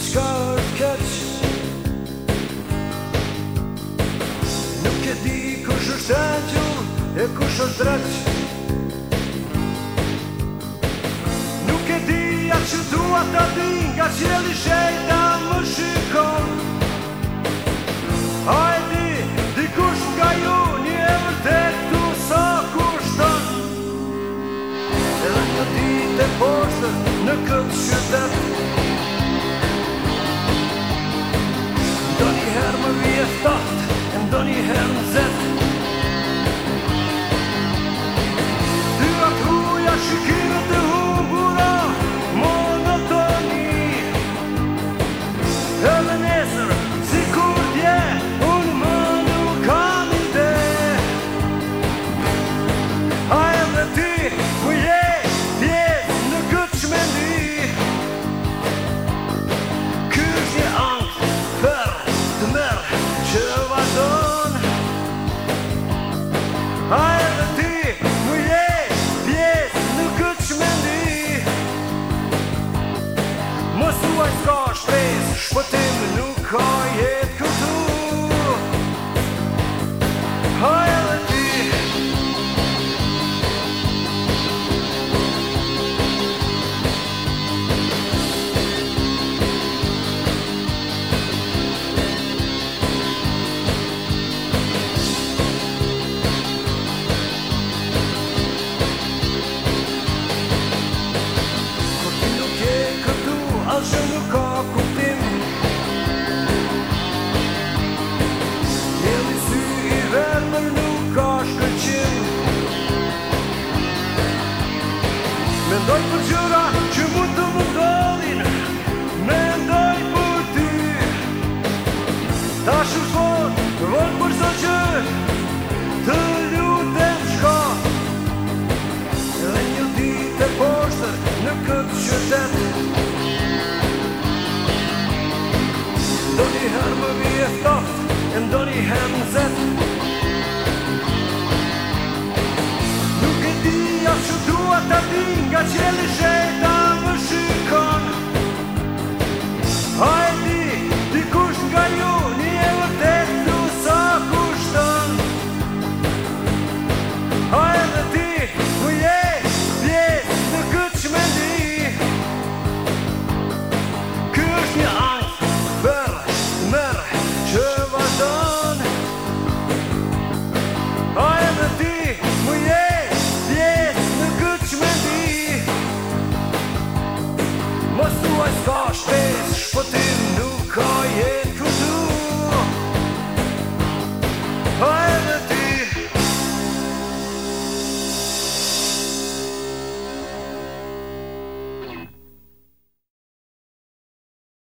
Në shkartë këtë Nuk e di kështë është e gjumë E kështë është drejtë Nuk e di a që duat të di Nga që e më shikon A e di, di kështë ka ju Një e më të e kështë a kështë E dhe të ditë e postë Në këtë qëtëtë Donny Hermzet Put in the new car. Doy por jurar хотели жить.